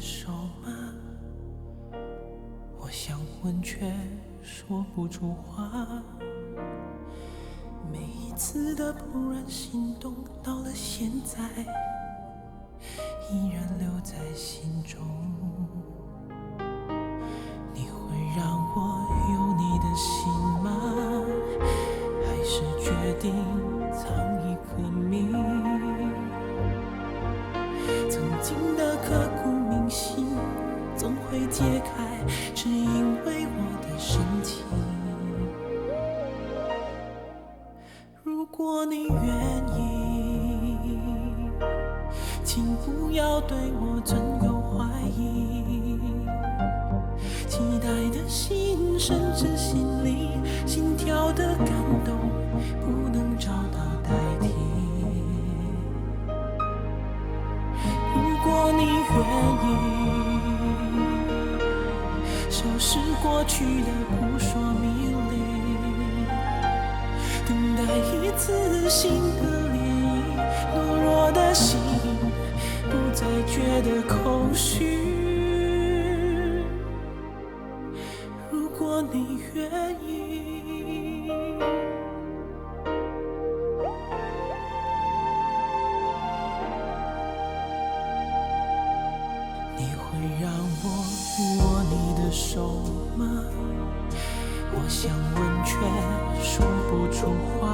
手吗？我想问却说不出话。每一次的怦然心动，到了现在依然留在心中。你会让我有你的心吗？还是决定藏一颗谜？曾经的刻骨铭心，总会解开，只因为我的深情。如果你愿意，请不要对我存有怀疑。期待的心，甚至心里心跳的感动，不能果你愿意，收拾过去的扑朔迷离，等待一次新的涟漪，懦弱的心不再觉得空虚。如果你愿意。手吗？我想问却说不出话。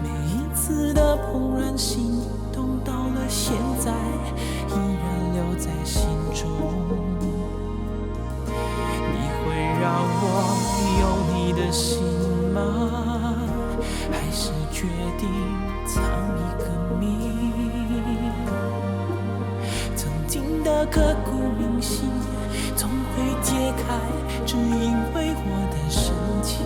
每一次的怦然心动，到了现在依然留在心中。你会让我有你的心吗？还是决定藏一个谜？曾经的刻骨心，总会解开，只因为我的深情。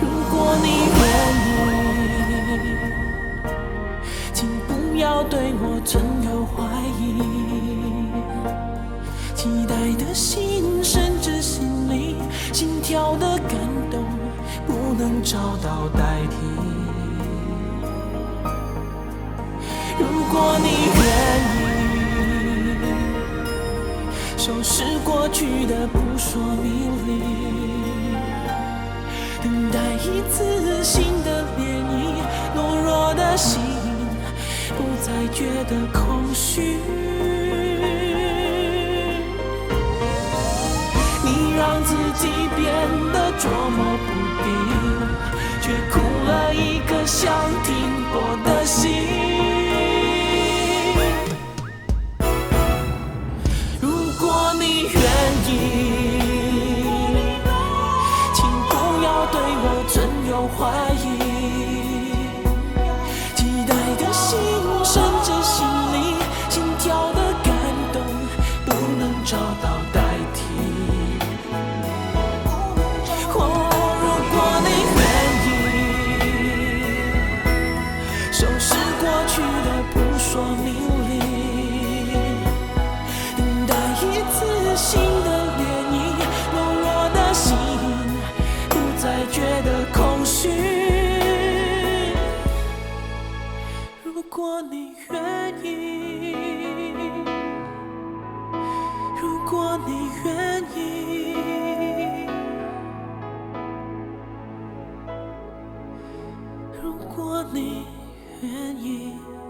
如果你愿意，请不要对我存有怀疑。期待的心，甚至心里心跳的感动，不能找到代替。是过去的扑朔迷离，等待一次新的涟漪，懦弱的心不再觉得空虚。你让自己变得捉摸不定，却苦了一个笑怀疑。期待的心，甚至心里心跳的感动，不能找到代替。哦，如果你愿意，收拾过去的扑朔迷离，等待一次新的涟漪，懦弱的心不再觉果你愿意如果你愿意如果你愿意。